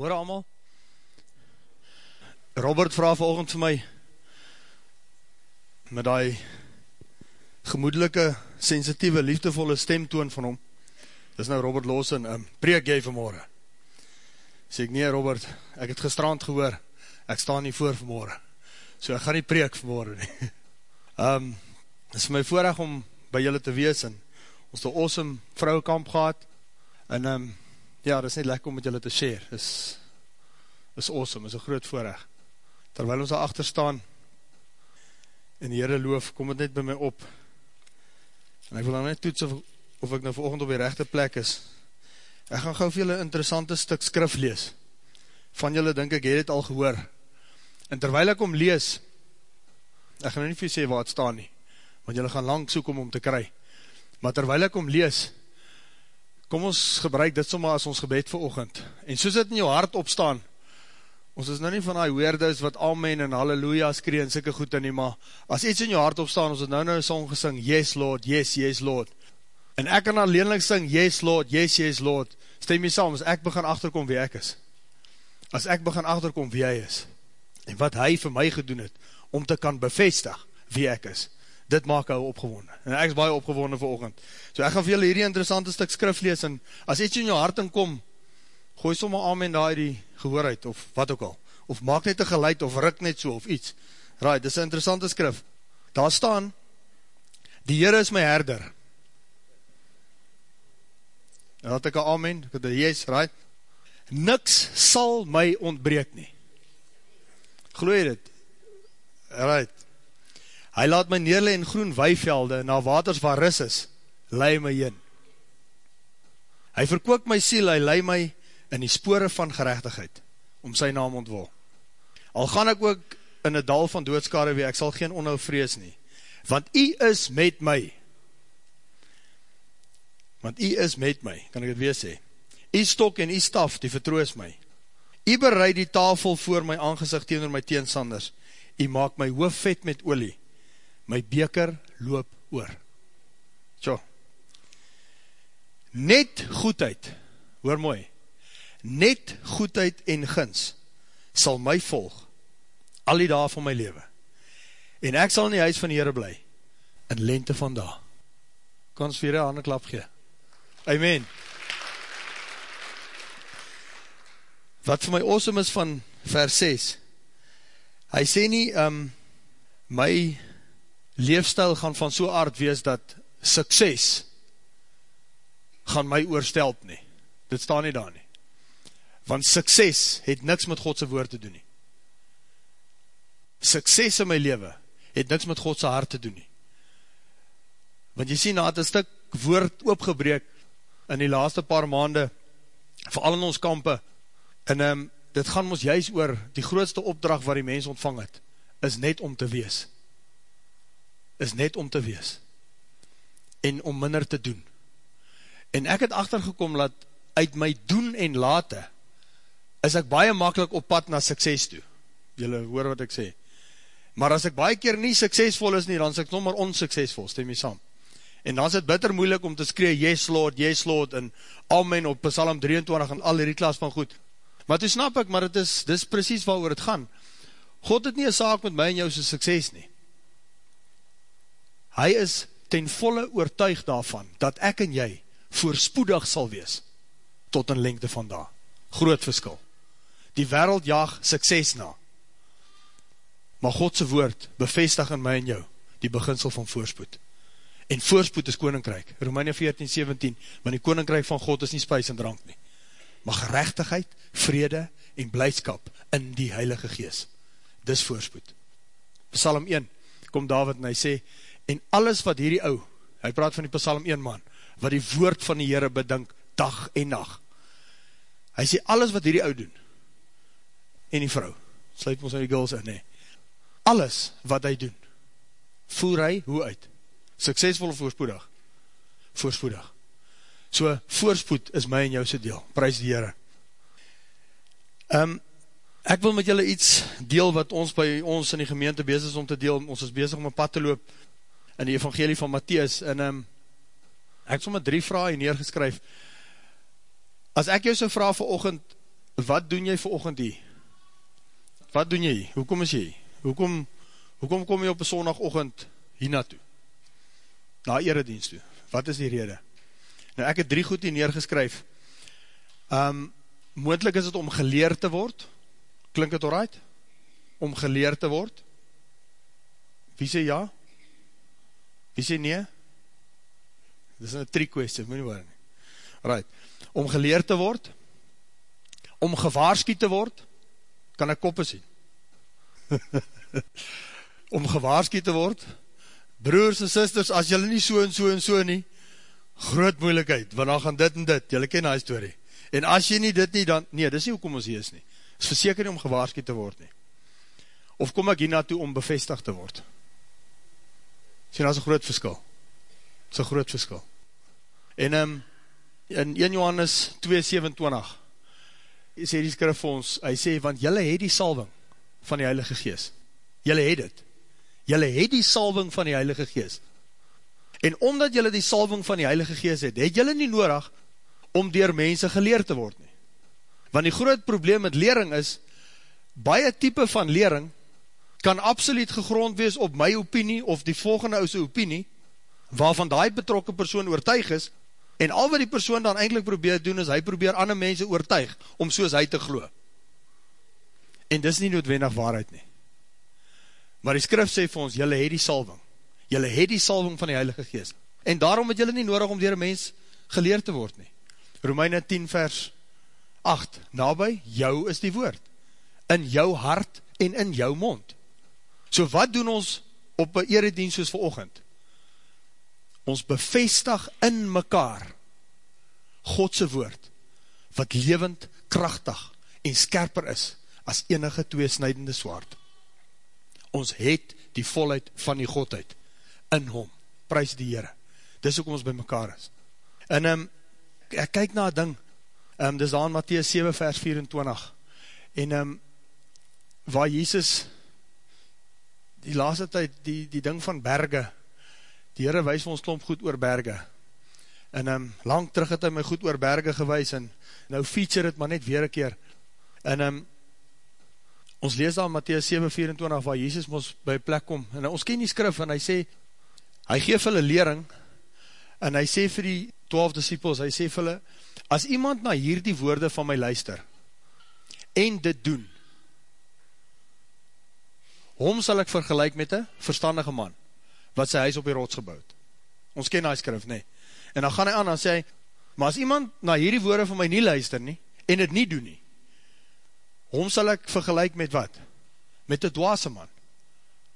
Morgen allemaal. Robert vraag volgend vir my met die gemoedelike, sensitieve, liefdevolle stemtoon van hom. Dis nou Robert Lawson, um, preek jy vanmorgen? Sê ek, nee Robert, ek het gestrand gehoor, ek sta nie voor vanmorgen. So ek gaan nie preek vanmorgen nie. Um, is my voorrecht om by julle te wees en ons die awesome vrouwekamp gehad en um, ja, dit is net lekker om met julle te share. Is, is awesome, is een groot voorrecht. Terwyl ons daar achter staan en die Heere loof, kom het net by my op en ek wil nou net toets of, of ek nou volgend op die rechte plek is. Ek gaan gauw vir julle interessante stuk skrif lees. Van julle denk ek, het het al gehoor. En terwijl ek om lees, ek gaan nou nie vir sê waar het staan nie, want julle gaan lang soek om om te kry. Maar terwijl ek om lees, kom ons gebruik dit soma as ons gebed vir oogend. En soos het in jou hart opstaan, ons is nou nie van die weerdes wat amen en halleluja skree en sikke goed in nie, maar as iets in jou hart opstaan, ons het nou nou een song gesing, yes Lord, yes, yes Lord. En ek kan alleenlik sing, yes Lord, yes, yes Lord. Stem jy saam, as ek begin achterkom wie ek is. As ek begin achterkom wie hy is. En wat hy vir my gedoen het, om te kan bevestig wie ek is. Dit maak hy opgewonde. En ek is baie opgewonde vir oogend. So ek gaan vir julle hierdie interessante stuk skrif lees, en as iets in jou hart inkom, gooi somme amen daar die gehoorheid, of wat ook al. Of maak net een geluid, of ruk net so, of iets. Right, dit is een interessante skrif. Daar staan, die Heere is my herder. En had ek een amen, ek het een yes, right? Niks sal my ontbreek nie. Glooi dit? Right. Hy laat my neerle in groen weivelde, na waters waar ris is, lei my in. Hy verkook my siel, hy lei my in die spore van gerechtigheid, om sy naam ontwil. Al gaan ek ook in die dal van doodskade wee, ek sal geen onhou vrees nie, want hy is met my. Want hy is met my, kan ek het weer sê. Hy stok en hy staf, die vertroos my. Hy bereid die tafel voor my aangezicht teenoor my teensanders. Hy maak my hoof vet met olie. My beker loop oor. Tjo. Net goedheid, hoor mooi, net goedheid en gins sal my volg al die dae van my leven. En ek sal in die huis van die Heere bly in lente van da. Kan ons vir die handen klap gee. Amen. Wat vir my awesome is van vers 6, hy sê nie, um, my leefstijl gaan van so aard wees dat sukses gaan my oorstelp nie. Dit staan nie daar nie want sukses het niks met Godse woord te doen nie. Sukses in my leven het niks met Godse hart te doen nie. Want jy sien, na het een stuk woord oopgebreek in die laaste paar maande, vooral in ons kampe, en um, dit gaan ons juist oor, die grootste opdracht wat die mens ontvang het, is net om te wees. Is net om te wees. En om minder te doen. En ek het achtergekom, dat uit my doen en late, is ek baie makkelijk op pad na sukses toe. Julle hoor wat ek sê. Maar as ek baie keer nie suksesvol is nie, dan is ek nog maar onsuksesvol, stem jy saam. En dan is het bitter moeilik om te skree, yes Lord, yes Lord, en amen op Psalm 23 en al die klas van goed. Maar toe snap ek, maar het is, dit is precies waar oor het gaan. God het nie een saak met my en jou so sukses nie. Hy is ten volle oortuig daarvan, dat ek en jy voorspoedig sal wees, tot een lengte van daar. Groot verskil die wereld jaag sukses na. Maar Godse woord bevestig in my en jou die beginsel van voorspoed. En voorspoed is koninkryk. Romeine 14, 17, want die koninkryk van God is nie spuis en drank nie. Maar gerechtigheid, vrede en blijdskap in die heilige gees. Dis voorspoed. Psalm 1, kom David en hy sê, en alles wat hierdie ou, hy praat van die Psalm 1 man, wat die woord van die Heere bedink, dag en nacht. Hy sê, alles wat hierdie ou doen, en die vrou, sluit ons aan die girls in, nee. alles wat hy doen, voer hy hoe uit? Suksesvol of voorspoedig? Voorspoedig. So, voorspoed is my en jou sy deel, prijs die Heere. Um, ek wil met julle iets deel wat ons by ons in die gemeente bezig is om te deel, ons is bezig om een pad te loop in die evangelie van Matthies, en um, ek het sommer drie vraag hier neergeskryf, as ek jou so vraag vir ochend, wat doen jy vir ochend hier? Wat doen jy? Hoekom is jy? Hoekom, hoekom kom jy op een sondagochtend hier naartoe? Na eredienst toe. Wat is die rede? Nou ek het drie goed hier neergeskryf. Um, moendlik is het om geleer te word. Klink het alright? Om geleer te word. Wie sê ja? Wie sê nee? Dit is een trick question, moet nie waar nie. Right. Om geleer te word, om gewaarski te word, kan ek koppe sien. om gewaarski te word, broers en sisters, as jylle nie so en so en so nie, groot moeilikheid, want dan gaan dit en dit, jylle ken die story. En as jy nie dit nie, dan, nee, dis nie hoekom ons hier is nie. Is verseker nie om gewaarski te word nie. Of kom ek hier naartoe om bevestig te word? Sien, dat is een groot verskil. Dat is een groot verskil. En um, in 1 Johannes 2,27 sê die skrif vir ons, hy sê, want jylle het die salving van die Heilige Gees. Jylle het het. Jylle het die salving van die Heilige Gees. En omdat jylle die salving van die Heilige Gees het, het jylle nie nodig om dier mense geleerd te word nie. Want die groot probleem met lering is, baie type van lering kan absoluut gegrond wees op my opinie of die volgende ouse opinie, waarvan die betrokke persoon oortuig is, en al wat die persoon dan eindelijk probeer doen, is hy probeer ander mense oortuig, om soos hy te glo. En dis nie noodwendig waarheid nie. Maar die skrif sê vir ons, jylle het die salving, jylle het die salving van die Heilige Geest, en daarom het jylle nie nodig om dier een mens geleerd te word nie. Romeine 10 vers 8, nabij, jou is die woord, in jou hart en in jou mond. So wat doen ons op een eredienst soos vir ochend? Ons bevestig in mekaar Godse woord, wat levend, krachtig en skerper is as enige tweesnijdende swaard. Ons het die volheid van die Godheid in hom. Prijs die Heere. Dis ook ons by mekaar is. En um, ek kyk na ding, um, dis daar in Matthäus 7 vers 24, en um, waar Jesus die laaste tyd, die, die ding van berge, die Heere wees ons klomp goed oor berge, en um, lang terug het hy my goed oor berge gewys, en nou feature het maar net weer een keer, en um, ons lees daar in Matthäus 7,24, waar Jesus ons by plek kom, en ons ken die skrif, en hy sê, hy geef hulle lering, en hy sê vir die 12 disciples, hy sê vir hulle, as iemand na hier die woorde van my luister, en dit doen, hom sal ek vergelijk met een verstandige man, wat sy huis op die rots gebouwd. Ons ken die skrif, nee. En dan gaan hy aan, dan sê hy, maar as iemand na hierdie woorde van my nie luister nie, en het nie doen nie, hom sal ek vergelijk met wat? Met een dwaase man,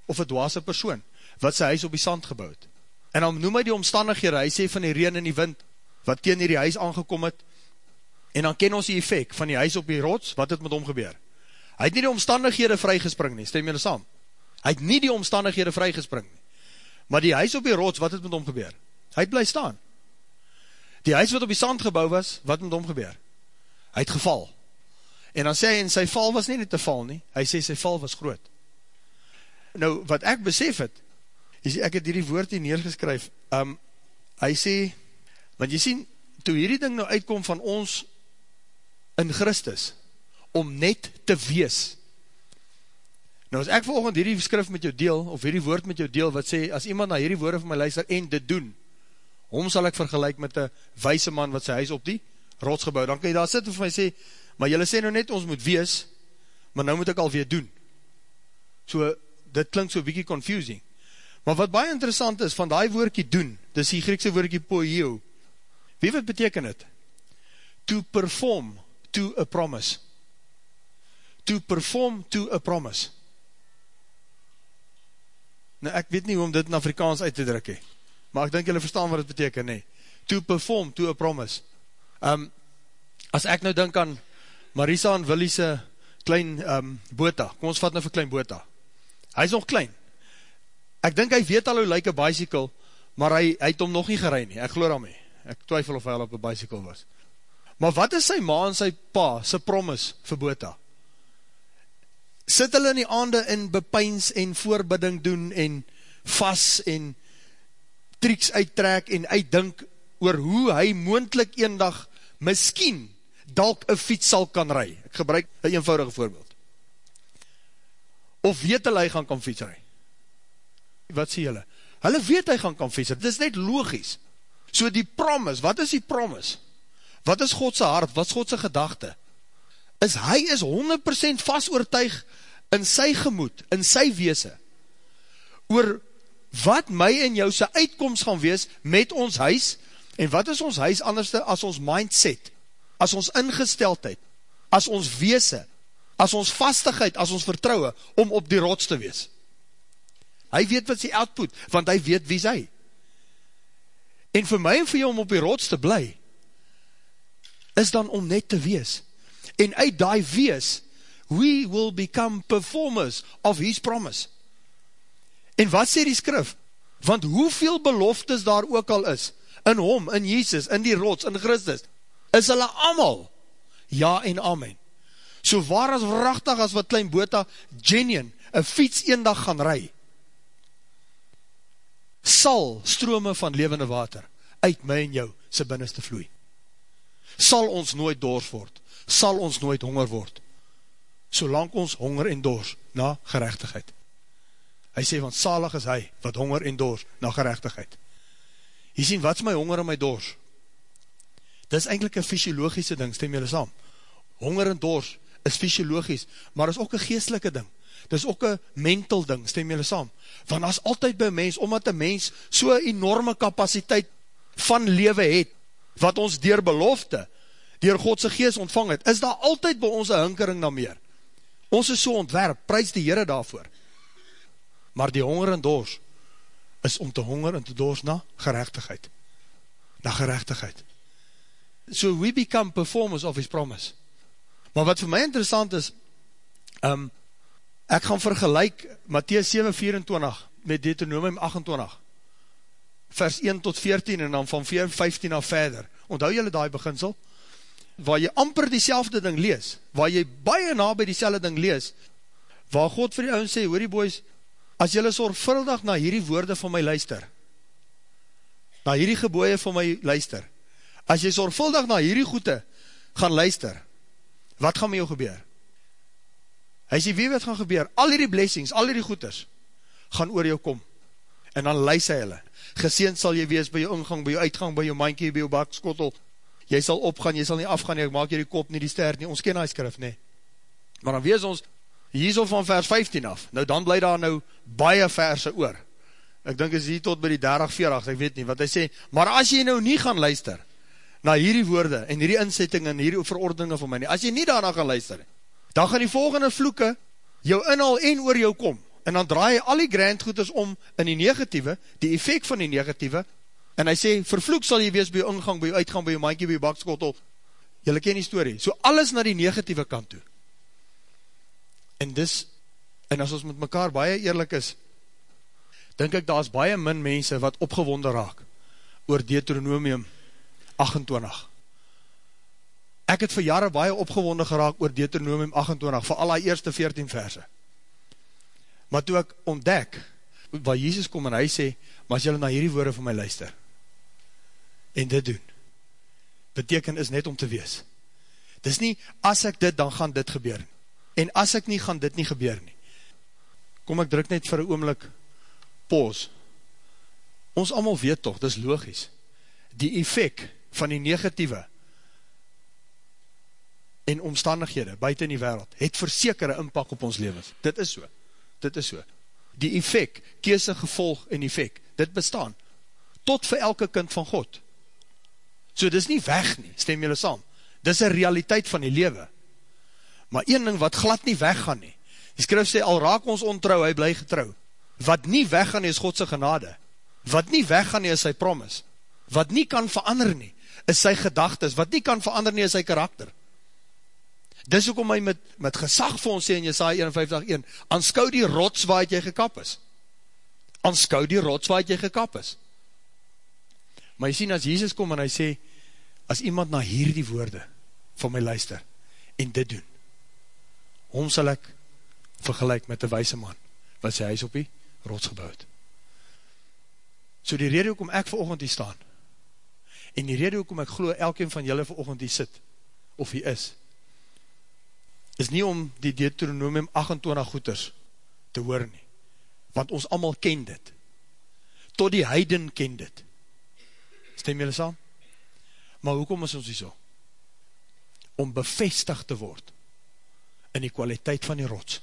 of een dwaase persoon, wat sy huis op die sand gebouwd. En dan noem hy die omstandighede, hy sê van die reen en die wind, wat teen die huis aangekom het, en dan ken ons die effect van die huis op die rots, wat het met hom gebeur. Hy het nie die omstandighede vrygespring nie, stem jy saam? Hy het nie die omstandighede vrygespring nie. Maar die huis op die rots, wat het met hom gebeur? Hy het bly staan. Die huis wat op die sand gebouw was, wat met hom gebeur? Hy het geval. En dan sê hy, en sy val was nie net te val nie, hy sê sy val was groot. Nou, wat ek besef het, is ek het hierdie woord hier neergeskryf, um, hy sê, want jy sien, toe hierdie ding nou uitkom van ons in Christus, om net te wees, Nou as ek volgend hierdie skrif met jou deel, of hierdie woord met jou deel, wat sê, as iemand na hierdie woorde van my luister en dit doen, hom sal ek vergelijk met een wijse man wat sy huis op die rots gebouw, dan kan jy daar sit en vir my sê, maar jylle sê nou net, ons moet wees, maar nou moet ek alweer doen. So, dit klink so bykie confusing. Maar wat baie interessant is, van die woordkie doen, dis die Griekse woordkie poieo, wie wat beteken het? To perform to a promise. To perform to a promise. Nou, ek weet nie hoe om dit in Afrikaans uit te druk he. Maar ek denk julle verstaan wat het beteken, nee. To perform, to a promise. Um, as ek nou denk aan Marisa en Willie'se klein um, bota, kom ons vat nou vir klein bota. Hy is nog klein. Ek denk hy weet al hoe lyk een bicycle, maar hy, hy het hom nog nie gerei nie. Ek geloof daarmee. Ek twyfel of hy al op een bicycle was. Maar wat is sy ma en sy pa, sy promise vir bota? Sit hulle in die aande in bepeins en voorbidding doen en vas en triks uittrek en uitdink oor hoe hy moendlik eendag miskien dalk een fiets sal kan ry. Ek gebruik een eenvoudige voorbeeld. Of weet hulle hy gaan kan fiets ry? Wat sê hulle? Hulle weet hy gaan kan fiets ry. Dit is net logisch. So die promise, wat is die promise? Wat is Godse hart? Wat is Godse gedachte? Is hy is 100% vast oortuig in sy gemoed, in sy weese, oor wat my en jou sy uitkomst gaan wees met ons huis, en wat is ons huis anderste as ons mindset, as ons ingesteldheid, as ons weese, as ons vastigheid, as ons vertrouwe, om op die rots te wees. Hy weet wat sy output, want hy weet wie sy. En vir my en vir jou om op die rots te bly, is dan om net te wees. En uit die wees, we will become performers of his promise. En wat sê die skrif? Want hoeveel beloftes daar ook al is, in hom, in Jesus, in die rots, in Christus, is hulle allemaal, ja en amen. So waar as vrachtig as wat klein boota, genuine, een fiets een dag gaan ry, sal strome van levende water, uit my en jou, sy binneste vloei. Sal ons nooit doors word, sal ons nooit honger word, solang ons honger en dors na gerechtigheid. Hy sê, want salig is hy, wat honger en dors na gerechtigheid. Hy sien, wat is my honger en my dors? Dit is eindelijk een fysiologische ding, stem jylle saam. Honger en dors is fysiologisch, maar is ook een geestelike ding. Dit is ook een mental ding, stem jylle saam. Want as altyd by mens, omdat een mens so enorme kapasiteit van lewe het, wat ons dier belofte, dier Godse geest ontvang het, is daar altyd by ons een hinkering na meer. Ons is so ontwerp, prijs die Heere daarvoor. Maar die honger en dors, is om te honger en te dors na gerechtigheid. Na gerechtigheid. So we become performers of his promise. Maar wat vir my interessant is, um, ek gaan vergelijk Matthäus 7,24 met Deuteronomium 28, vers 1 tot 14 en dan van 15 af verder. Onthou jylle die beginsel? Waar jy amper die ding lees, waar jy baie na by die ding lees, waar God vir die ouwe sê, hoor die boys, as jylle sorgvuldig na hierdie woorde van my luister, na hierdie geboeie van my luister, as jy sorgvuldig na hierdie goede gaan luister, wat gaan met jou gebeur? Hy sê, wie wat gaan gebeur? Al hierdie blessings, al hierdie goeders, gaan oor jou kom, en dan luister hy hulle, geseend sal jy wees by jou ingang, by jou uitgang, by jou mankie, by jou bakskottel, jy sal opgaan, jy sal nie afgaan, jy maak jy die kop nie, die ster nie, ons ken die skrif nie. Maar dan wees ons, hier so van vers 15 af, nou dan bly daar nou baie verse oor. Ek dink is hier tot by die 30, 40, ek weet nie, wat hy sê, maar as jy nou nie gaan luister, na hierdie woorde, en hierdie inzetting, en hierdie verordeninge van my nie, as jy nie daarna gaan luister, dan gaan die volgende vloeke, jou inhaal en oor jou kom, en dan draai al die grandgoeders om, in die negatieve, die effect van die negatieve, En hy sê, vervloek sal jy wees by jou ingang, by jou uitgang, by jou maankie, by jou bakskottel. Julle ken die story. So alles na die negatieve kant toe. En dis, en as ons met mekaar baie eerlijk is, denk ek, daar is baie min mense wat opgewonde raak oor Deuteronomium 28. Ek het vir jare baie opgewonde geraak oor Deuteronomium 28, vir al die eerste 14 verse. Maar toe ek ontdek, waar Jesus kom en hy sê, maar as julle na hierdie woorde van my luister, en dit doen. Beteken is net om te wees. Dis nie, as ek dit, dan gaan dit gebeur. En as ek nie, gaan dit nie gebeur nie. Kom ek druk net vir een oomlik pause. Ons allemaal weet toch, dis logisch. Die effect van die negatieve en omstandighede buiten die wereld, het versekere inpak op ons levens. Dit is so. Dit is so. Die effect, keese gevolg en effect, dit bestaan. Tot vir elke kind van God. So dis nie weg nie, stem julle saam. Dis een realiteit van die lewe. Maar een ding wat glad nie weggaan nie. Die skrif sê, al raak ons ontrouw, hy bly getrouw. Wat nie weggaan nie, is Godse genade. Wat nie weggaan nie, is sy promise. Wat nie kan verander nie, is sy gedagtes. Wat nie kan verander nie, is sy karakter. Dis ook om my met, met gesag vir ons sê in Jesaja 51, anskou die rots waar jy gekap is. Anskou die rots waar jy gekap is. Maar jy sien, as Jesus kom en hy sê, as iemand na hierdie woorde van my luister, en dit doen, hom sal ek vergelijk met die wijse man, wat sy huis op die rots gebouwd. So die rede hoekom ek vir oogend hier staan, en die rede hoekom ek glo elkeen van julle vir oogend hier sit, of hy is, is nie om die Deuteronomium 28 goeders te hoor nie, want ons allemaal ken dit, tot die heiden ken dit, stem jylle saam? Maar hoekom is ons hier so? Om bevestig te word in die kwaliteit van die rots,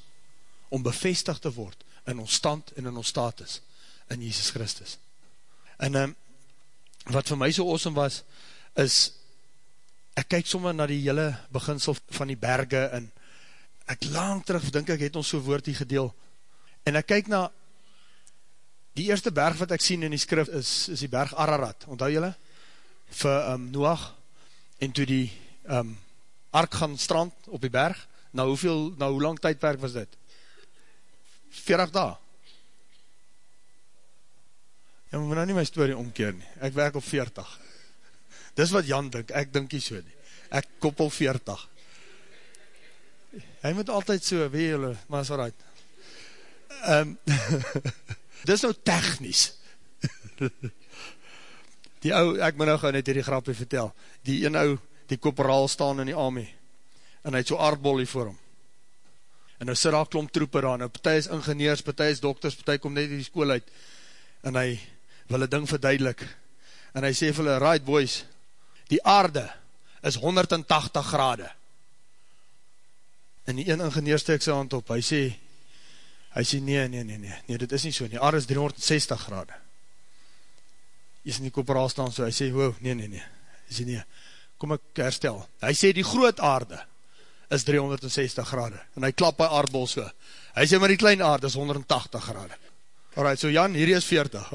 om bevestig te word in ons stand en in ons status in Jesus Christus. En um, wat vir my so awesome was, is ek kyk sommer na die hele beginsel van die berge en ek lang terug, denk ek, het ons so woord hier gedeel en ek kyk na die eerste berg wat ek sien in die skrif is, is die berg Ararat, onthou julle? Vir um, Noach en toe die um, ark gaan strand op die berg, na hoeveel, na hoe lang tydperk was dit? 40 dae. Ja, maar nou nie my story omkeer nie. Ek werk op 40. Dis wat Jan dink, ek dink nie so nie. Ek koppel 40. Hy moet altyd so, weet julle, maar is alright. Um, dis nou technisch. die ou, ek moet nou gauw net hierdie grapje vertel, die een ou, die koperaal staan in die army, en hy het so aardbollie voor hom, en nou sit daar klomp troeper aan, nou partij is ingenieurs, partij is dokters, partij kom net in die school uit, en hy wil een ding verduidelik, en hy sê vir hulle, right boys, die aarde is 180 grade, en die een ingenieur steek sy hand op, hy sê, hy sê, nee, nee, nee, nee, nee, dit is nie so, die aarde is 360 grade, jy sê nie koperaal staan so, hy sê, wow, nee, nee, nee, hy sê, nee, kom ek herstel, hy sê, die groot aarde is 360 grade, en hy klap by aardbol so, hy sê, maar die klein aarde is 180 grade, alright, so Jan, hierdie is 40,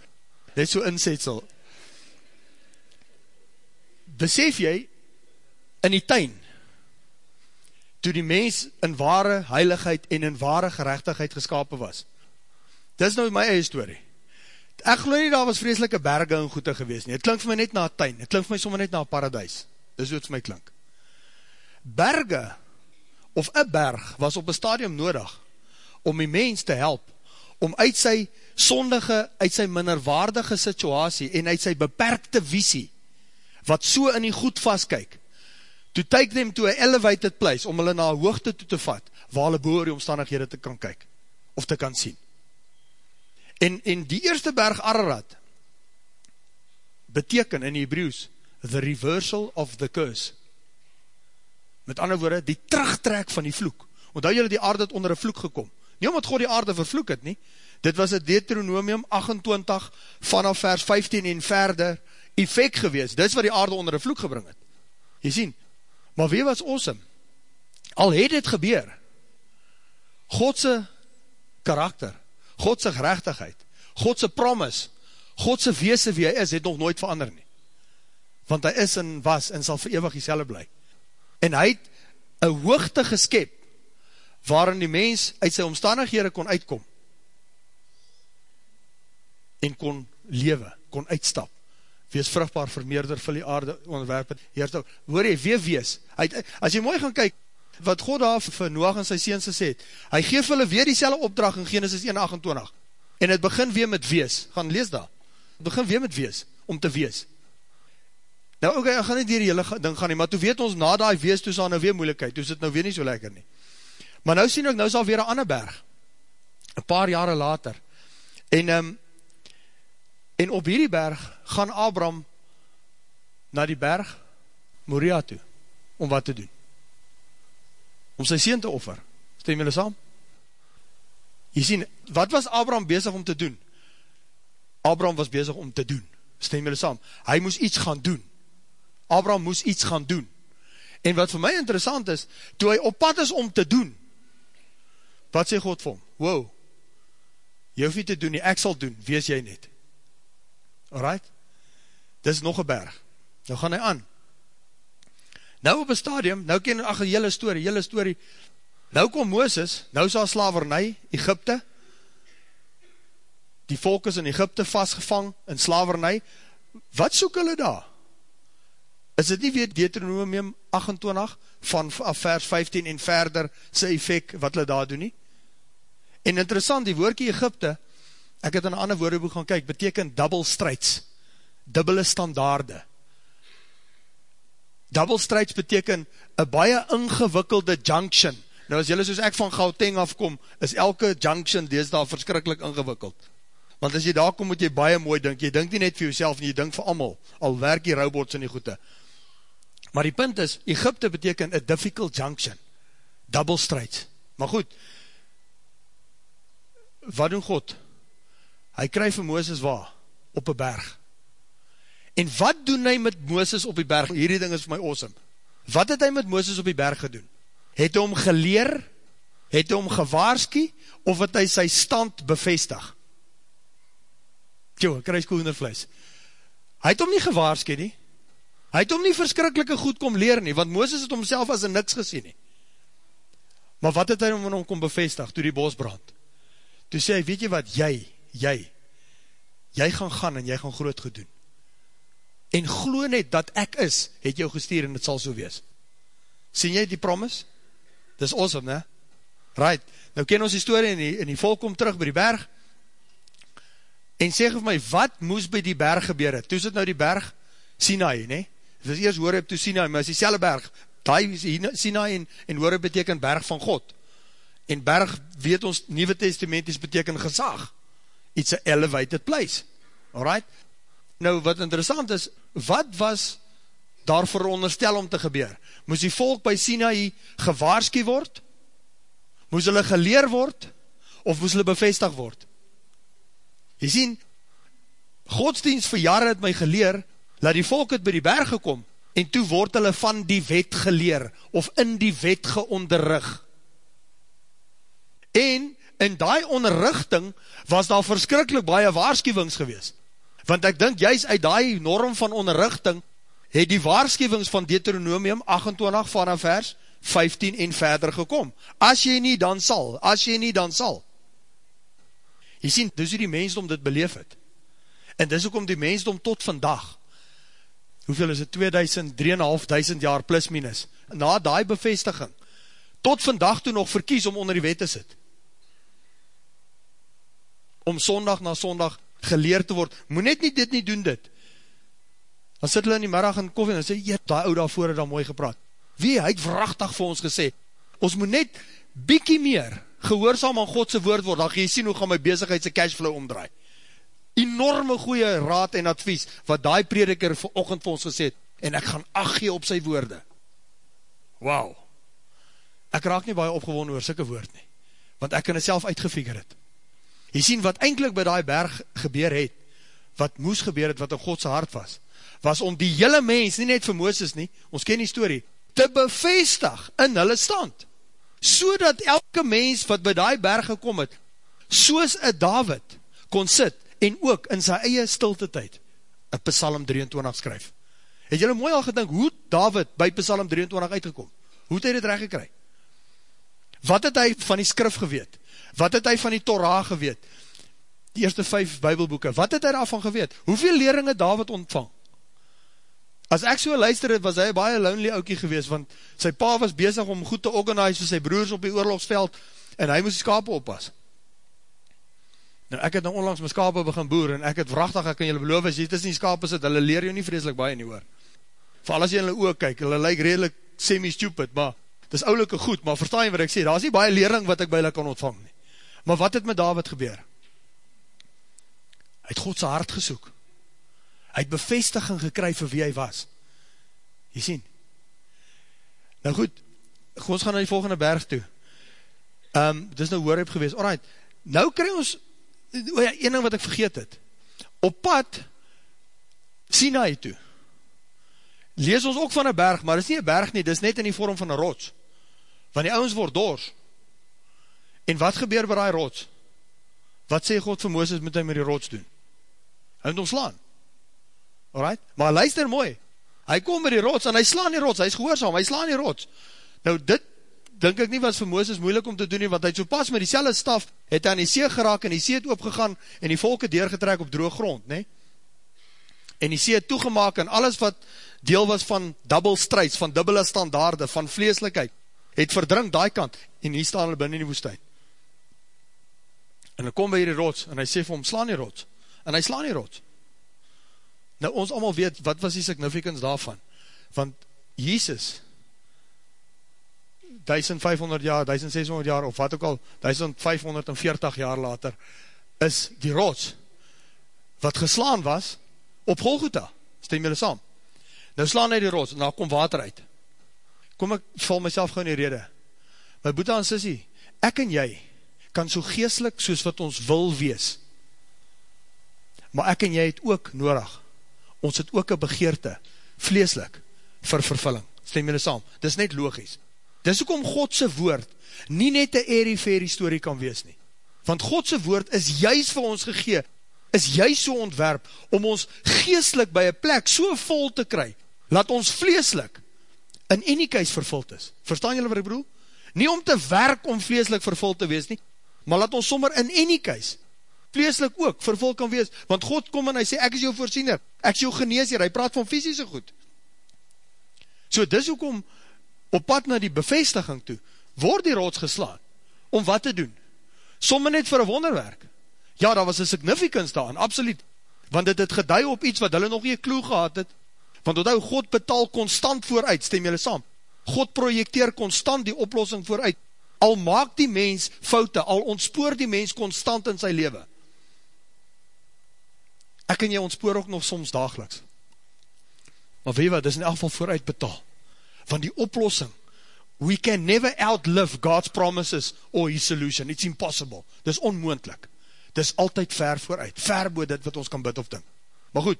net so insetsel, besef jy, in die tuin, toe die mens in ware heiligheid en in ware gerechtigheid geskapen was. Dit is nou my eie story. Ek geloof nie, daar was vreselike berge en goede gewees nie. Het klink vir my net na een tuin, het klink vir my sommer net na een paradijs. Dit is hoe het vir my klink. Berge, of een berg, was op een stadium nodig, om die mens te help, om uit sy sondige, uit sy minderwaardige situasie, en uit sy beperkte visie, wat so in die goed vastkyk, to take them to a elevated place, om hulle na hoogte toe te vat, waar hulle boor die omstandighede te kan kyk, of te kan sien. En, en die eerste berg Ararat, beteken in Hebrews, the reversal of the curse. Met ander woorde, die terugtrek van die vloek. Want hou julle die aarde het onder een vloek gekom. Nie omdat God die aarde vervloek het nie, dit was het Deuteronomium 28 vanaf vers 15 en verder effect gewees, dit is wat die aarde onder een vloek gebring het. Jy sien, Maar wie was awesome? Al het dit gebeur, Godse karakter, Godse gerechtigheid, Godse promise, Godse weese wie hy is, het nog nooit verander nie. Want hy is en was en sal verewig die selle bly. En hy het een hoogte geskep, waarin die mens uit sy omstandighede kon uitkom, en kon lewe, kon uitstap wees vruchtbaar, vermeerder, vul die aarde, onderwerp, heers ook, hoor jy, weer wees, hy, as jy mooi gaan kyk, wat God daar vir Noach en sy seens gesê het, hy geef hulle weer die selle opdracht in Genesis 1,28, en het begin weer met wees, gaan lees daar, het begin weer met wees, om te wees, nou okay, ek gaan nie dier die hele ding gaan nie, maar toe weet ons, na die wees, toe sal nou weer moeilijkheid, toe is het nou weer nie so lekker nie, maar nou sien ek, nou is al weer een ander berg, een paar jare later, en, um, En op hierdie berg gaan Abram na die berg Moria toe, om wat te doen? Om sy sien te offer. Stem julle saam? Jy sien, wat was Abram bezig om te doen? Abram was bezig om te doen. Stem julle saam? Hy moes iets gaan doen. Abram moes iets gaan doen. En wat vir my interessant is, toe hy op pad is om te doen, wat sê God vir hom? Wow, jy hoef nie te doen nie, ek sal doen, wees jy net. Alright? Dis nog een berg. Nou gaan hy aan. Nou op een stadium, nou ken ach, jylle story, jylle story, nou kom Mooses, nou is al slavernij, Egypte, die volk is in Egypte vastgevang, in slavernij, wat soek hulle daar? Is dit nie weer Deuteronomium 28, van vers 15 en verder, sy effect, wat hulle daar doen nie? En interessant, die woordkie Egypte, ek het in een ander woordeboek gaan kyk, beteken double strides, dubbele standaarde. Double strides beteken een baie ingewikkelde junction. Nou as jylle soos ek van Gauteng afkom, is elke junction dees daar verskrikkelijk ingewikkeld. Want as jy daar kom, moet jy baie mooi dink. Jy dink nie net vir jouself, nie, jy dink vir amal. Al werk die robots in die goede. Maar die punt is, Egypte beteken a difficult junction. Double strides. Maar goed, wat doen God? Hy kry vir Mooses waar? Op een berg. En wat doen hy met Mooses op die berg? Hierdie ding is vir my awesome. Wat het hy met Mooses op die berg gedoen? Het hy hom geleer? Het hy hom gewaarski? Of het hy sy stand bevestig? Tjo, ek krijg koendervlees. Hy het hom nie gewaarski nie. Hy het hom nie verskrikkelike goed kom leer nie, want Mooses het homself as een niks gesien nie. Maar wat het hy om hom kom bevestig, toe die bos brand? Toe sê hy, weet jy wat, jy, jy, jy gaan gaan en jy gaan groot gedoen en glo net dat ek is, het jou gestuur en het sal so wees. Sien jy die promise? Dis awesome, ne? Right, nou ken ons die story en die, en die volk kom terug by die berg en sê vir my, wat moes by die berg gebeur het? Toe is het nou die berg Sinai, ne? Dit was eers Horeb toe Sinai, maar is die selle berg. Die Sinai en, en Horeb beteken berg van God. En berg, weet ons, Nieuwe Testamenties beteken gezag. It's a elevated place. Alright? Nou, wat interessant is, wat was daar veronderstel om te gebeur? Moes die volk by Sinai gewaarski word? Moes hulle geleer word? Of moes hulle bevestig word? Jy sien, godsdienst vir jare het my geleer, laat die volk het by die berg gekom, en toe word hulle van die wet geleer, of in die wet geonderrig. En, in die onderrichting, was daar verskrikkelijk baie waarschuwings geweest. Want ek dink, juist uit die norm van onderrichting, het die waarschuwings van Deuteronomium 28 vanaf vers 15 en verder gekom. As jy nie, dan sal. As jy nie, dan sal. Jy sien, dis hoe die mensdom dit beleef het. En dis ook om die mensdom tot vandag, hoeveel is het, 2000, 3.500 jaar plus minus, na die bevestiging, tot vandag toe nog verkies om onder die wet te sit. Om sondag na sondag geleerd te word, moet net nie dit nie doen dit. Dan sit hulle in die middag in koffie en sê, jy het die ou daarvoor het dan mooi gepraat. Wie, hy het vrachtig vir ons gesê, ons moet net bykie meer gehoorzaam aan Godse woord word, dan ga jy sien hoe gaan my bezigheid sy cashflow omdraai. Enorme goeie raad en advies, wat die prediker vir ochend vir ons gesê het, en ek gaan gee op sy woorde. Wauw. Ek raak nie baie opgewoon oor syke woord nie, want ek kan het self uitgefigure het. Jy sien wat eindelijk by die berg gebeur het, wat moes gebeur het, wat in Godse hart was, was om die hele mens, nie net vir Mooses nie, ons ken die story, te bevestig in hulle stand, so dat elke mens wat by die berg gekom het, soos een David kon sit, en ook in sy eie stilte tyd, een Psalm 23 skryf. Het julle mooi al gedink, hoe David by Psalm 23 uitgekom? Hoe het hy dit recht gekry? Wat het hy van die skrif geweet? Wat het hy van die Torah geweet? Die eerste vijf bybelboeken, wat het hy daarvan geweet? Hoeveel leringe David ontvang? As ek so luister het, was hy baie lonely oukie gewees, want sy pa was bezig om goed te organise vir sy broers op die oorlogsveld, en hy moest die skape oppas. Nou, ek het nou onlangs my skape begin boer, en ek het vrachtig, ek kan julle beloof, as jy tussen die skape sit, hulle leer jou nie vreselik baie nie hoor. Vooral as jy in hulle oog kyk, hulle lyk redelijk semi-stupid, maar, het is oulike goed, maar verstaan jy wat ek sê, daar is nie baie lering wat ek by hulle kan ontvang nie. Maar wat het met David gebeur? Hy het Godse hart gesoek. Hy het bevestiging gekry vir wie hy was. Jy sien? Nou goed, ons gaan na die volgende berg toe. Um, dit is nou hoor heb gewees. Alright, nou kry ons, oh ja, een ding wat ek vergeet het. Op pad, Sinai toe. Lees ons ook van een berg, maar dit is nie een berg nie, dit is net in die vorm van een rots. Want die ouwens word doors. En wat gebeur by die rots? Wat sê God vir Mooses moet hy met die rots doen? Hy moet omslaan. Alright? Maar luister mooi. Hy kom met die rots en hy slaan die rots. Hy is gehoorzaam, hy slaan die rots. Nou dit, denk ek nie was vir Mooses moeilik om te doen nie, want hy so pas met die selle staf, het hy aan die see geraak en die see het opgegaan en die volke deurgetrek op droog grond, nee? En die see het toegemaak en alles wat deel was van double strides, van dubbele standaarde, van vleeslikheid, het verdrink daai kant en hier staan hulle binnen in die woestijn en hy kom by hierdie rots, en hy sê vir hom, slaan die rots, en hy slaan die rots. Nou, ons allemaal weet, wat was die significance daarvan? Want Jesus, 1500 jaar, 1600 jaar, of wat ook al, 1540 jaar later, is die rots, wat geslaan was, op Golgotha, stem julle saam. Nou slaan hy die rots, en daar kom water uit. Kom ek, val myself gauw in die rede. My boete en sissie, ek en jy, kan so geestelik soos wat ons wil wees, maar ek en jy het ook nodig, ons het ook een begeerte, vleeslik, vir vervulling. Stem julle saam, dis net logisch. Dis ook om Godse woord, nie net een airy-fairy story kan wees nie. Want Godse woord is juist vir ons gegee, is juist so ontwerp, om ons geestelik by een plek so vol te kry, laat ons vleeslik in eniekuis vervuld is. Verstaan julle wat ek bedoel? Nie om te werk om vleeslik vervuld te wees nie, maar laat ons sommer in eniekuis vleeslik ook vervuld kan wees, want God kom en hy sê, ek is jou voorziener, ek is jou geneesheer, hy praat van fysische goed. So dis ook om op pad na die bevestiging toe, word die rots geslaan, om wat te doen? Somme net vir een wonderwerk. Ja, daar was een significance daar, absoluut, want dit het gedei op iets wat hulle nog nie kloe gehad het, want onthou, God betaal constant vooruit, stem julle saam, God projecteer constant die oplossing vooruit, al maak die mens foute, al ontspoor die mens constant in sy leven. Ek en jy ontspoor ook nog soms dageliks. Maar weet wat, dit is in elk geval vooruit betaal. Want die oplossing, we can never outlive God's promises or his solution. It's impossible. Dit is onmoendlik. Dit is altyd ver vooruit. Ver boe dit wat ons kan bid of ding. Maar goed,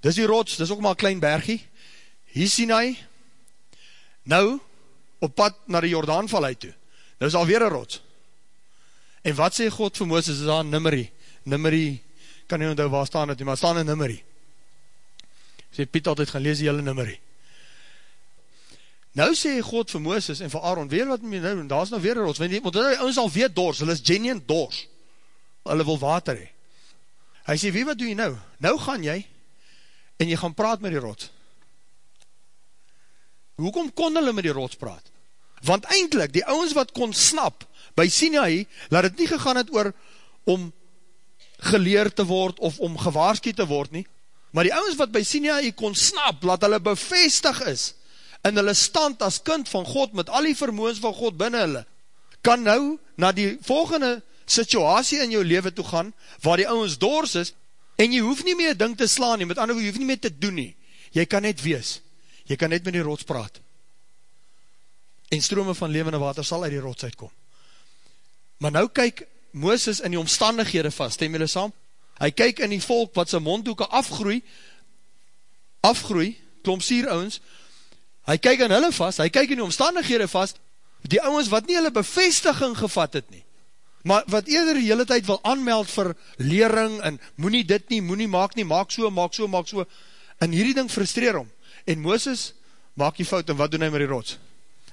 dit is die rots, dit is ook maar klein bergie. Hier sien hy, nou, op pad na die Jordaanval uit toe. Nou is alweer een rots. En wat sê God vir Mooses, is daar nimmerie, nimmerie, kan nie onthou waar staan het, maar staan een nimmerie. Sê Piet altyd gaan lees die hele nimmerie. Nou sê God vir Mooses en vir Aaron, weer wat my nou, daar is nou weer een rots, want, want ons al weet dors, hulle is genuine dors, hulle wil water hee. Hy sê, wie wat doe jy nou? Nou gaan jy, en jy gaan praat met die rots. Hoekom kon hulle met die rots praat? Want eindelijk, die ouwens wat kon snap, by Sinai, laat het nie gegaan het oor, om geleerd te word, of om gewaarski te word nie, maar die ouwens wat by Sinai kon snap, laat hulle bevestig is, in hulle stand as kind van God, met al die vermoens van God binnen hulle, kan nou na die volgende situasie in jou leven toe gaan, waar die ouwens doors is, en jy hoef nie meer ding te slaan nie, met ander woord, jy hoef nie meer te doen nie, jy kan net wees, jy kan net met die rots praat, en strome van levende water sal uit die rots uitkom. Maar nou kyk Mooses in die omstandighede vast, stem julle saam? Hy kyk in die volk wat sy mondhoeken afgroei, afgroei, klom sier ouwens, hy kyk in hulle vast, hy kyk in die omstandighede vast, die ouwens wat nie hulle bevestiging gevat het nie, maar wat eerder die hele tyd wil aanmeld vir lering, en moet nie dit nie, moet nie maak nie, maak so, maak so, maak so, en hierdie ding frustreer om, en Mooses maak die fout, en wat doen hy met die rots?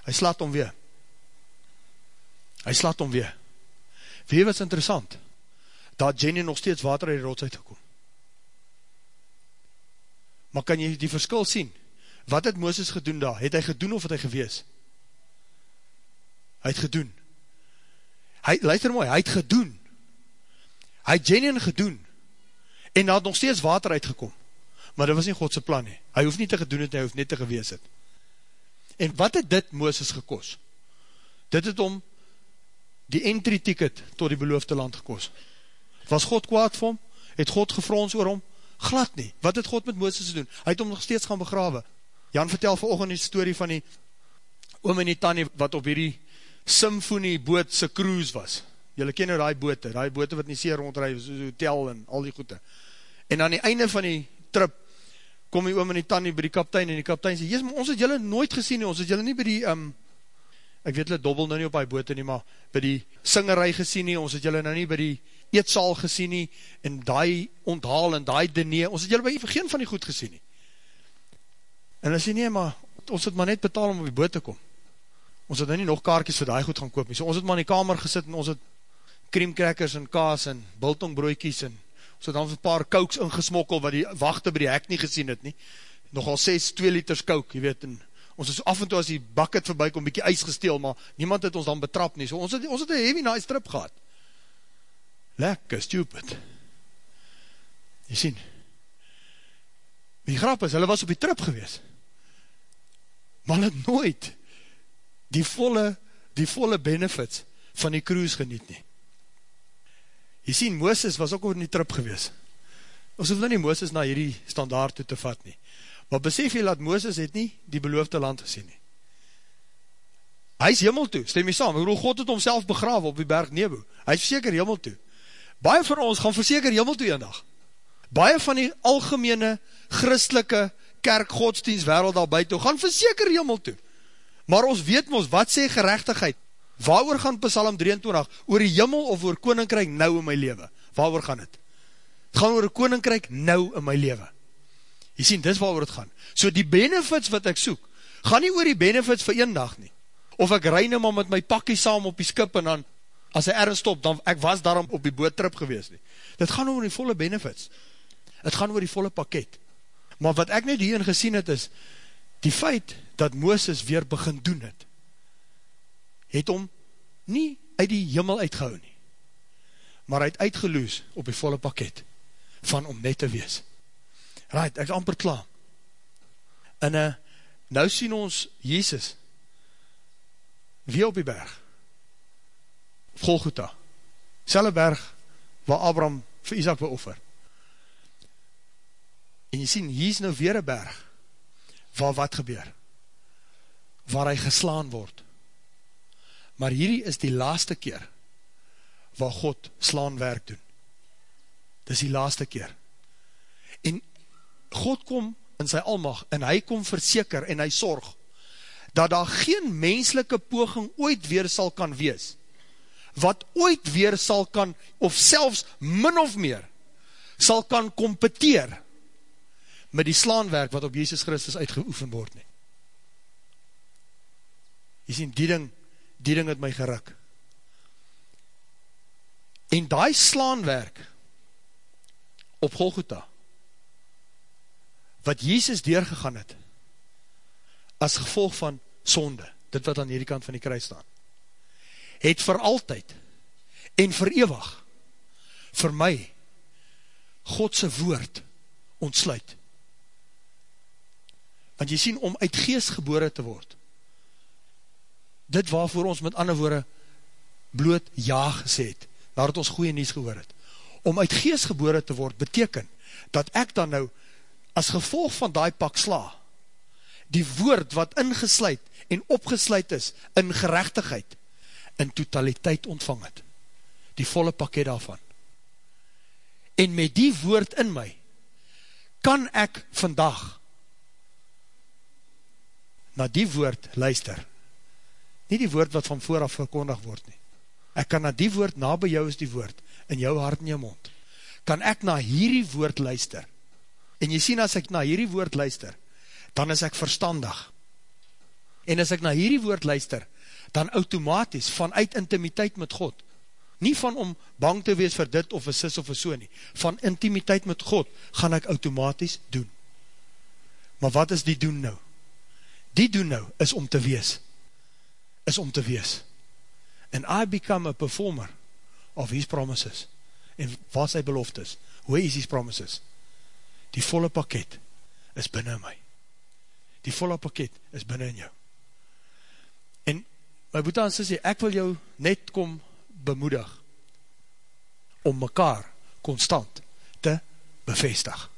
Hy slaat om weer, hy slaat om weer, weet wat is interessant, dat Jenny nog steeds water uit die rots uitgekom, maar kan jy die verskil sien, wat het Mooses gedoen daar? Het hy gedoen of het hy gewees? Hy het gedoen. Hy, luister mooi, hy het gedoen. Hy het genuine gedoen. En daar het nog steeds water uitgekom. Maar dit was nie Godse plan nie. Hy hoef nie te gedoen het, hy hoef net te gewees het. En wat het dit Mooses gekos? Dit het om die entry ticket tot die beloofde land gekos. Was God kwaad vir hom? Het God gefrons oor hom? Glad nie. Wat het God met Mooses doen? Hy het hom nog steeds gaan begrawe. Jan vertel vanochtend die story van die oom en die tannie wat op hierdie symfonie boot sy cruise was. Julle ken nou die boote, die boote wat nie seer rondrij, soos hotel en al die goede. En aan die einde van die trip, kom die oom en die tannie by die kaptein, en die kaptein sê, Jesus, ons het julle nooit gesien nie, ons het julle nie by die, um, ek weet hulle dobbel nou nie op die boote nie, maar by die singerij gesien nie, ons het julle nou nie by die eetsaal gesien nie, en die onthaal en die diner, ons het julle by geen van die goed gesien nie. En hy sê, nee, maar ons het maar net betaal om op die boot te kom. Ons het nou nie nog kaartjes vir die goed gaan koop nie. So ons het maar in die kamer gesit en ons het creamcrackers en kaas en biltongbroekies en het dan een paar kooks ingesmokkel wat die wachte by die hek nie gesien het nie. Nogal 6, 2 liters kook, jy weet, en ons is af en toe as die bucket voorbij kom, bykie ijs gesteel, maar niemand het ons dan betrap nie. So ons het, ons het een heavy nice trip gehad. Lekker stupid. Jy sien, die grap is, hulle was op die trip geweest maar het nooit die volle, die volle benefits van die cruise geniet nie. Jy sien, Mooses was ook oor in die trip gewees. Ons hoef nou nie Mooses na hierdie standaard toe te vat nie. Maar besef jy dat Mooses het nie die beloofde land gesien nie. Hy is hemel toe, stem jy saam. Ek bedoel, God het homself begrawe op die berg Nebo. Hy is verseker hemel toe. Baie van ons gaan verseker hemel toe een dag. Baie van die algemene christelike kerk godsdienst wereld al buiten, gaan verseker hemel toe. Maar ons weet ons, wat sê gerechtigheid? Waar gaan Psalm 23? Oor die hemel of oor koninkryk nou in my leven? Waar gaan het? Het gaan oor koninkryk nou in my leven. Jy sien, dis waar het gaan. So die benefits wat ek soek, gaan nie oor die benefits vir een dag nie. Of ek reine nou maar met my pakkie saam op die skip en dan, as hy ergens stop, dan ek was daarom op die boottrip gewees nie. Dit gaan oor die volle benefits. Het gaan oor die volle pakket. Maar wat ek net hierin gesien het is, die feit dat Mooses weer begin doen het, het om nie uit die jimmel uitgehou nie, maar uit uitgeloos op die volle pakket van om net te wees. Right, ek is amper klaar. En uh, nou sien ons Jezus weer op die berg. Golgotha. Selle berg waar Abraham vir Isaac wil offer. En jy sien, hier is nou weer een berg waar wat gebeur? Waar hy geslaan word. Maar hierdie is die laaste keer waar God slaanwerk doen. Dit is die laaste keer. En God kom in sy almag en hy kom verseker en hy sorg dat daar geen menslike poging ooit weer sal kan wees wat ooit weer sal kan of selfs min of meer sal kan kompeteer met die slaanwerk wat op Jesus Christus uitgeoefen word nie. Jy sien, die ding, die ding het my geruk. En die slaanwerk op Golgotha, wat Jezus deurgegaan het, as gevolg van sonde, dit wat aan hierdie kant van die kruis staan, het vir altyd en vir ewig vir my Godse woord ontsluit. Want jy sien, om uit geest gebore te word, dit waarvoor ons met ander woorde bloot ja gesê het, nadat ons goeie nies gehoor het, om uit geest gebore te word, beteken, dat ek dan nou, as gevolg van die pak sla, die woord wat ingesluid en opgesluit is in gerechtigheid, in totaliteit ontvang het. Die volle pakket daarvan. En met die woord in my, kan ek vandag na die woord luister. Nie die woord wat van vooraf verkondig word nie. Ek kan na die woord, na by jou is die woord, in jou hart en jou mond. Kan ek na hierdie woord luister. En jy sien as ek na hierdie woord luister, dan is ek verstandig. En as ek na hierdie woord luister, dan automatisch vanuit intimiteit met God, nie van om bang te wees vir dit of vir sis of vir so nie, van intimiteit met God, gaan ek automatisch doen. Maar wat is die doen nou? Die doen nou, is om te wees. Is om te wees. And I become a performer of his promises. En wat sy beloftes? Hoe is his promises? Die volle pakket is binnen my. Die volle pakket is binnen in jou. En my boete aan sê, ek wil jou net kom bemoedig om mekaar constant te bevestig.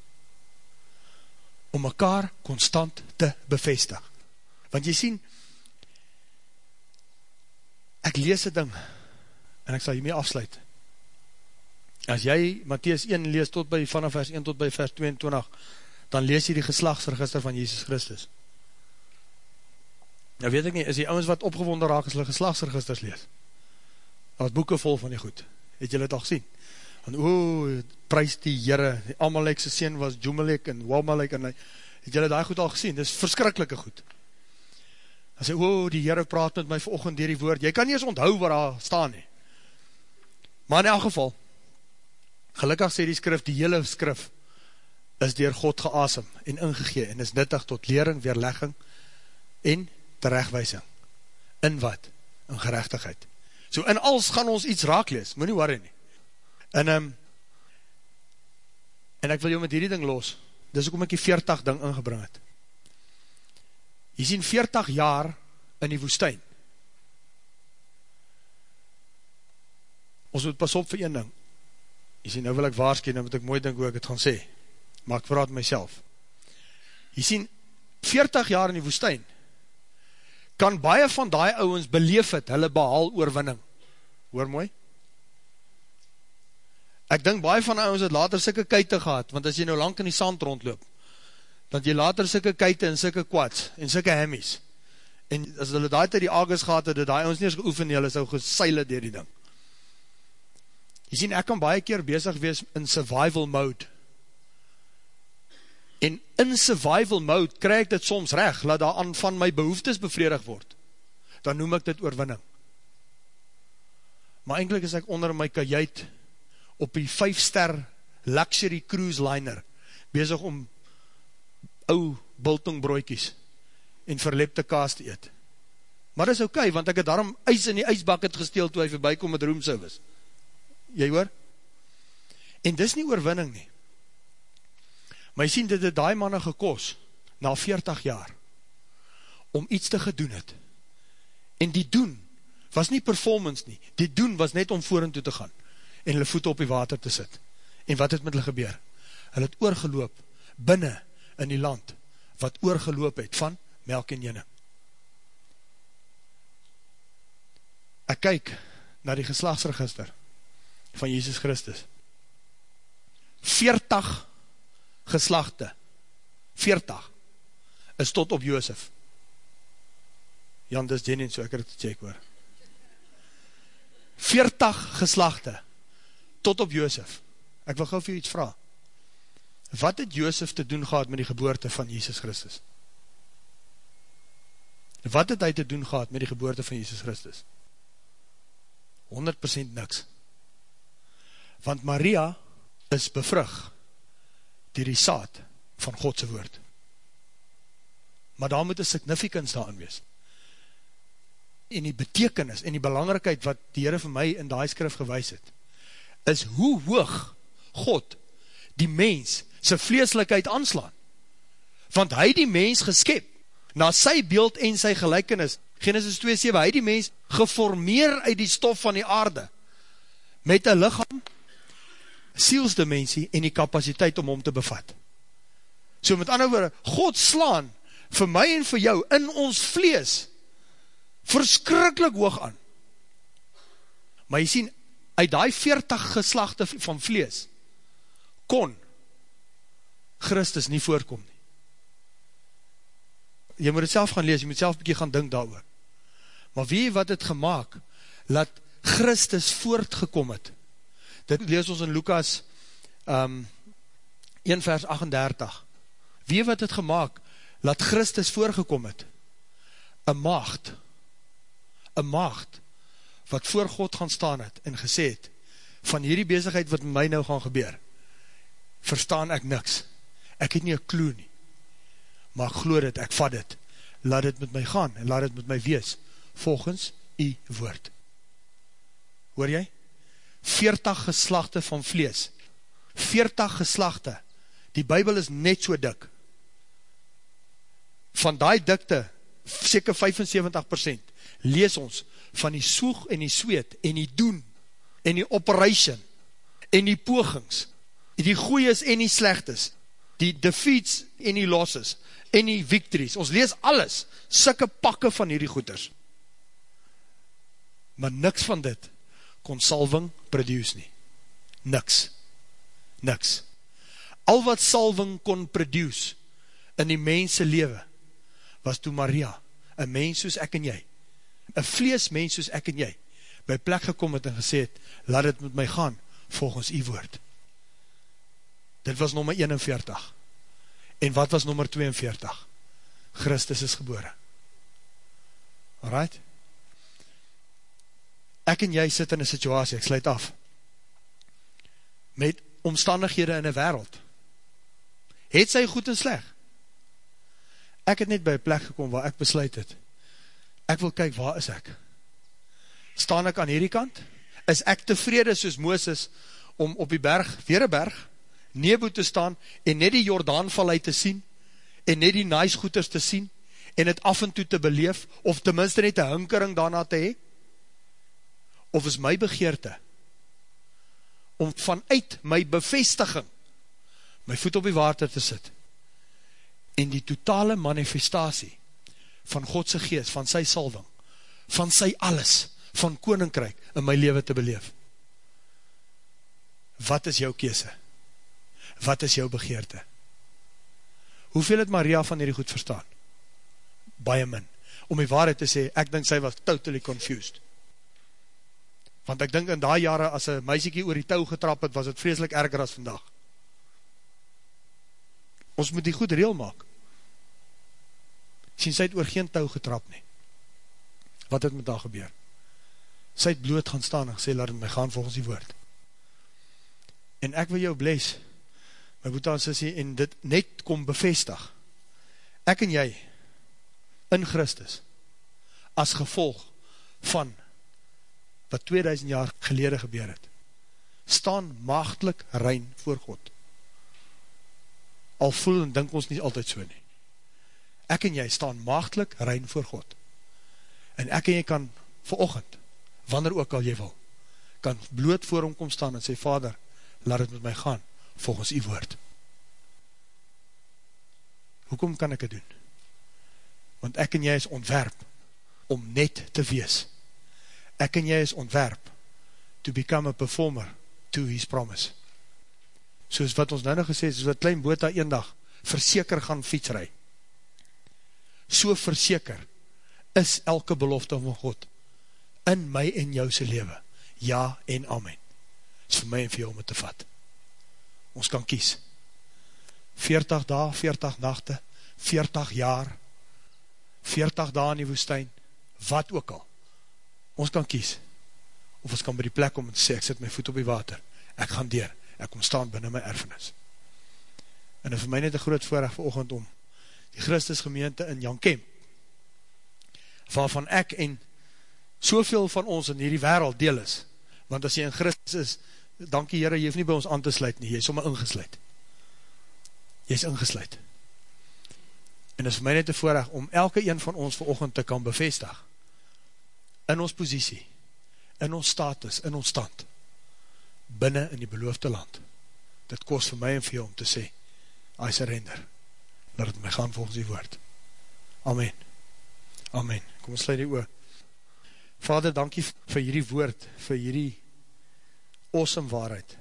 Om mekaar constant te bevestig. Want jy sien, ek lees die ding, en ek sal hiermee afsluit. As jy Matthäus 1 lees tot by, vanaf vers 1 tot by vers 22, dan lees jy die geslagsregister van Jesus Christus. Nou weet ek nie, is die ouwens wat opgewonde raak as hulle geslagsregisters lees? Daar is boeken vol van die goed. Het jy dit al gesien? Want oe, prijs die Heere, die Amalekse sien was Jumalek en Wamalek en hy, het jy dit goed al gesien? Dit is verskrikkelike goed. Dan sê, oe, die Heere praat met my verochend dier die woord. Jy kan nie eens onthou waar daar staan nie. Maar in elk geval, gelukkig sê die skrif, die hele skrif, is dier God geasem en ingegee en is nuttig tot lering, weerlegging en terechtwijsing. In wat? In gerechtigheid. So in als gaan ons iets raak lees, moet nie worry nie. En, um, en ek wil jou met hierdie ding los, dis ook om ek die 40 ding ingebring het. Jy sien 40 jaar in die woestijn. Ons moet pas op vir een ding. Jy sien, nou wil ek waarskie, nou moet ek mooi dink hoe ek het gaan sê. Maar ek praat myself. Jy sien, 40 jaar in die woestijn, kan baie van die ouwens beleef het, hulle behaal oorwinning. Hoor mooi? Ek dink baie van die ouwens het later sikke kuite gehad, want as jy nou lang in die sand rondloop, dan jy later sikke kuite en sikke kwats en sikke hemmies. En as hulle daai tyd die ages gehad het, het die ouwens nie eens geoefen hulle sou geseile dier die ding. Jy sien, ek kan baie keer bezig wees in survival mode. En in survival mode krijg ek dit soms recht, laat daar aan van my behoeftes bevredig word. Dan noem ek dit oorwinning. Maar eindelijk is ek onder my kajuit op die 5 ster luxury cruise liner bezig om ou biltongbroekies en verlepte kaas te eet. Maar dit is ok, want ek het daarom ijs in die ijsbak het gesteel toe hy voorbij kom met roomservice. Jy hoor? En dis nie oorwinning nie. Maar jy sien, dit het die manne gekos, na 40 jaar, om iets te gedoen het. En die doen, was nie performance nie, die doen was net om voor en toe te gaan, en hulle voete op die water te sit. En wat het met hulle gebeur? Hulle het oorgeloop, binnen in die land, wat oorgeloop het van melk en jene. Ek kyk na die geslagsregister van Jesus Christus. 40 geslachte, 40, is tot op Joosef. Jan, dis Jenny, so ek het het check hoor. 40 geslachte, tot op Joosef. Ek wil gauw vir iets vraag. Wat het Joosef te doen gehad met die geboorte van Jesus Christus? Wat het hy te doen gehad met die geboorte van Jesus Christus? 100% niks. Want Maria is bevrug dier die saad van Godse woord. Maar daar moet een significance daarin wees. En die betekenis en die belangrikheid wat die Heere vir my in die skrif gewys het, is hoe hoog God die mens sy vleeslikheid aanslaan. Want hy die mens geskep, na sy beeld en sy gelijkenis, Genesis 2,7, hy die mens geformeer uit die stof van die aarde, met een lichaam, sielsdimensie en die kapasiteit om hom te bevat. So met ander woorde, God slaan vir my en vir jou in ons vlees verskrikkelijk hoog aan. Maar jy sien, uit die 40 geslachte van vlees kon Christus nie voorkom nie. Jy moet het self gaan lees, jy moet self bykie gaan dink daar oor. Maar wie wat het gemaakt, laat Christus voortgekom het, dit lees ons in Lukas um, 1 vers 38. Wie wat het gemaakt, laat Christus voorgekom het, een maagd, een maagd, wat voor God gaan staan het, en gesê het, van hierdie bezigheid wat met my nou gaan gebeur, verstaan ek niks, ek het nie een kloe nie, maar ek geloof dit, ek vat dit, laat dit met my gaan, en laat dit met my wees, volgens die woord. Hoor jy? 40 geslachte van vlees, 40 geslachte, die bybel is net so dik, van die dikte, seker 75%, lees ons van die soeg en die zweet, en die doen, en die operation, en die pogings, die goeies en die slechtes, die defeats en die losses, en die victories, ons lees alles, sikke pakke van hierdie goeders, maar niks van dit, kon salving produce nie. Niks. Niks. Al wat salving kon produce in die mense lewe, was toe Maria, een mens soos ek en jy, een vlees mens soos ek en jy, by plek gekom het en gesê het, laat het met my gaan, volgens die woord. Dit was nummer 41. En wat was nummer 42? Christus is gebore. Alright? ek en jy sit in een situasie, ek sluit af, met omstandighede in een wereld, het sy goed en sleg, ek het net by een plek gekom waar ek besluit het, ek wil kyk waar is ek, staan ek aan hierdie kant, is ek tevrede soos Mooses, om op die berg, weer een berg, Nebo te staan, en net die Jordaanvallei te sien, en net die naisgoeders te sien, en het af en toe te beleef, of tenminste net een hinkering daarna te hee, of is my begeerte, om vanuit my bevestiging, my voet op die water te sit, en die totale manifestatie, van Godse geest, van sy salving, van sy alles, van koninkryk, in my leven te beleef. Wat is jou kese? Wat is jou begeerte? Hoeveel het Maria van hierdie goed verstaan? Baie min. Om die waarheid te sê, ek dink sy was totally confused. Want ek dink in die jare, as een meisiekie oor die touw getrap het, was het vreselik erger as vandag. Ons moet die goed reel maak. Sien, sy het oor geen touw getrap nie. Wat het met daar gebeur? Sy het bloot gaan staan en gesê, laat het my gaan volgens die woord. En ek wil jou bles, my boete aan sissie, en dit net kom bevestig. Ek en jy, in Christus, as gevolg van wat 2000 jaar gelede gebeur het, staan maagdelik rein voor God. Al voel en dink ons nie altyd so nie. Ek en jy staan maagdelik rein voor God. En ek en jy kan verochend, wanneer ook al jy wil, kan bloot voor hom kom staan en sê, Vader, laat het met my gaan, volgens die woord. Hoekom kan ek het doen? Want ek en jy is ontwerp om net te wees. Ek en jy is ontwerp to become a performer to his promise. Soos wat ons nou nog gesê, soos wat klein boota een dag verseker gaan fietsrij. So verseker is elke belofte van God in my en jou se lewe. Ja en amen. Is vir my en vir jou om het te vat. Ons kan kies. 40 dae, 40 nachte, 40 jaar, 40 dae in die woestijn, wat ook al. Ons kan kies. Of ons kan by die plek om te sê, ek sit my voet op die water, ek gaan deur, ek kom staan binnen my erfenis. En vir my net een groot voorrecht vir oogend om die Christus gemeente in Jan Kemp, waarvan ek en soveel van ons in hierdie wereld deel is, want as jy in Christus is, dankie Heere, jy hoef nie by ons aan te sluit nie, jy is sommer ingesluit. Jy is ingesluit. En is vir my net een voorrecht om elke een van ons vir oogend te kan bevestig, in ons posiesie, in ons status, in ons stand, binnen in die beloofde land. Dit kost vir my en vir jou om te sê, I surrender, laat het my gaan volgens die woord. Amen. Amen. Kom ons sluit die oor. Vader, dankie vir hierdie woord, vir hierdie awesome waarheid.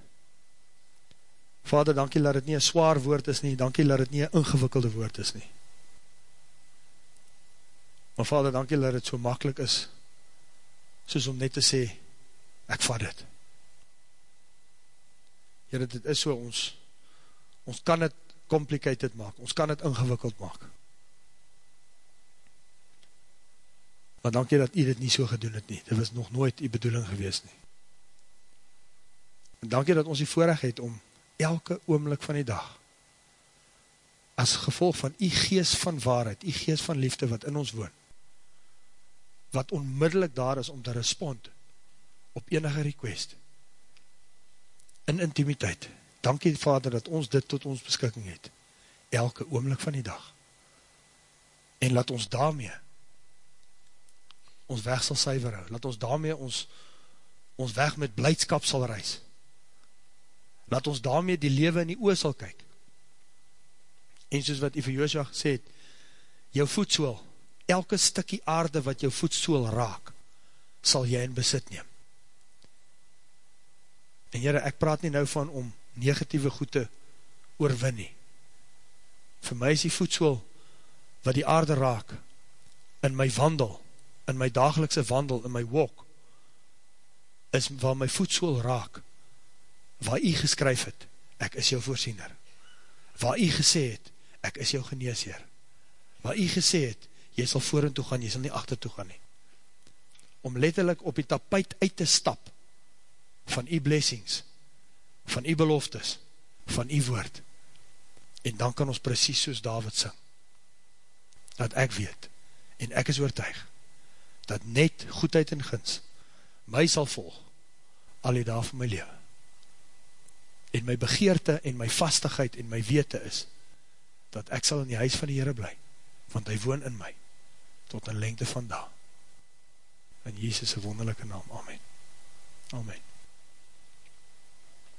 Vader, dankie dat het nie een zwaar woord is nie, dankie dat het nie een ingewikkelde woord is nie. Maar vader, dankie dat het so makkelijk is, soos om net te sê, ek vat dit. Ja, dit is so, ons, ons kan het complicated maak, ons kan het ingewikkeld maak. Maar dankie dat jy dit nie so gedoen het nie, dit was nog nooit die bedoeling gewees nie. En dankie dat ons die voorrecht het om elke oomlik van die dag, as gevolg van die geest van waarheid, die geest van liefde wat in ons woon, wat onmiddellik daar is om te respond op enige request in intimiteit. Dankie vader dat ons dit tot ons beskikking het, elke oomlik van die dag. En laat ons daarmee ons weg sal syver hou, laat ons daarmee ons, ons weg met blijdskap sal reis. Laat ons daarmee die lewe in die oor sal kyk. En soos wat Ive Joosja gesê het, jou voetsoel, elke stikkie aarde wat jou voetsoel raak, sal jy in besit neem. En jyre, ek praat nie nou van om negatieve goed te oorwin nie. Voor my is die voetsoel wat die aarde raak, in my wandel, in my dagelikse wandel, in my walk, is waar my voetsoel raak, waar jy geskryf het, ek is jou voorziener. Waar jy gesê het, ek is jou geneesheer. Waar jy gesê het, jy sal voor en toe gaan, jy sal nie achter toe gaan nie. Om letterlijk op die tapuit uit te stap, van die blessings, van die beloftes, van die woord. En dan kan ons precies soos David sing, dat ek weet, en ek is oortuig, dat net goedheid en gins, my sal volg, al die dag van my leven. En my begeerte, en my vastigheid, en my wete is, dat ek sal in die huis van die Heere bly, want hy woon in my. tot in lengte van daar. In Jesus' wonderlijke naam, Amen. Amen.